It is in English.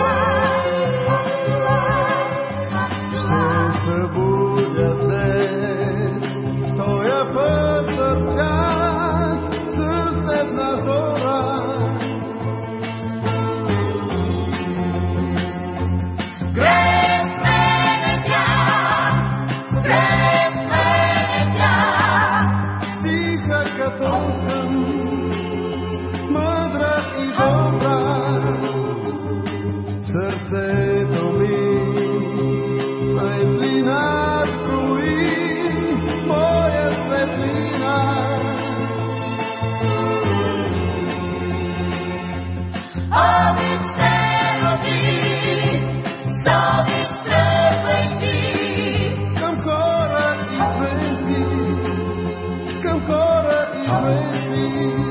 Lord. Oh.